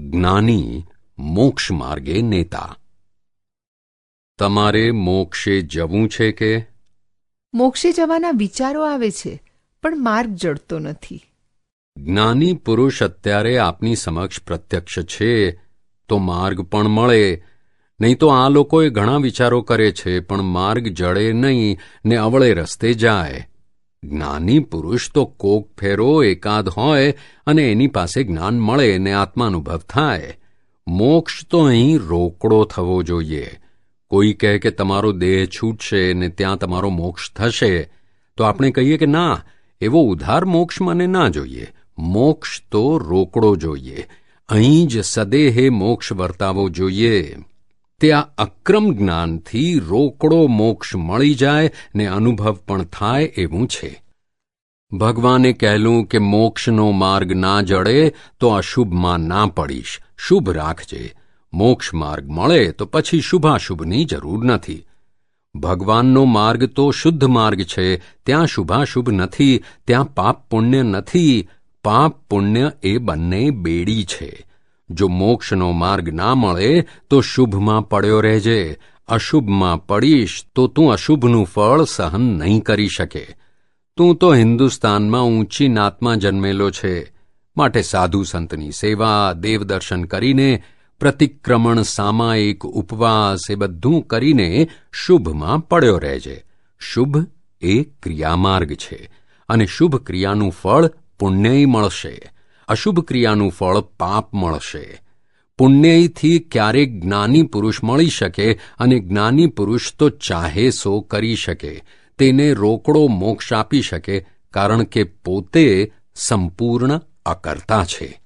જ્ઞાની મોક્ષ માર્ગે નેતા. તમારે મોક્ષે જવું છે કે? મોક્ષે જવાના વિચારો આવે છે પણ માર્ગ જડતો નથી. જ્ઞાની પુરુષ અત્યારે આપની સમક્ષ પ્રત્યક્ષ છે તો માર્ગ પણ મળે. નહીં તો આ લોકોએ ઘણા વિચારો કરે છે પણ માર્ગ જડે નહીં ને અવળે રસ્તે જાય. જ્ઞાની પુરુષ તો કોક ફેરો એકાદ હોય અને એની પાસે જ્ઞાન મળે ને આત્માનુભવ થાય. મોક્ષ તો અહીં રોકડો થવો જોઈએ. કોઈ કહે કે તમારો દેહ છૂટશે ને ત્યાં તમારો મોક્ષ થશે, તો આપણે કહીએ કે ના, એવો ઉધાર મોક્ષ મને ના જોઈએ. મોક્ષ તો રોકડો જોઈએ. અહીં જ સદેહે મોક્ષ વર્તાવો જોઈએ. તે આ અક્રમ જ્ઞાનથી રોકડો મોક્ષ મળી જાય ને અનુભવ પણ થાય એવું છે. ભગવાને કહેલું કે મોક્ષનો માર્ગ ના જડે તો અશુભમાં ના પડીશ, શુભ રાખજે. મોક્ષ માર્ગ મળે તો પછી શુભાશુભની જરૂર નથી. ભગવાનનો માર્ગ તો શુદ્ધ માર્ગ છે, ત્યાં શુભાશુભ નથી, ત્યાં પાપ પુણ્ય નથી, પાપ પુણ્ય એ બંને બેડી છે. જો મોક્ષનો માર્ગ ના મળે, તો શુભમાં પડ્યો રહેજે. અશુભમાં પડીશ, તો તું અશુભનું ફળ સહન નહીં કરી શકે. તું તો હિન્દુસ્તાનમાં ઊંચી નાતમાં જન્મેલો છે. માટે સાધુ સંતની સેવા દેવદર્શન કરીને, પ્રતિક્રમણ, સામાયિક, ઉપવાસ એ બધું કરીને શુભમાં પડ્યો રહેજે. શુભ એ ક્રિયામાર્ગ છે. અને શુભ ક્રિયાનું ફળ પુણ્યય મળશે. અશુભ ક્રિયાનું ફળ પાપ મળશે. પુણ્યથી ક્યારેક જ્ઞાની પુરુષ મળી શકે અને જ્ઞાની પુરુષ તો ચાહે સો કરી શકે. તેને રોકડો મોક્ષ આપી શકે કારણ કે પોતે સંપૂર્ણ અકર્તા છે.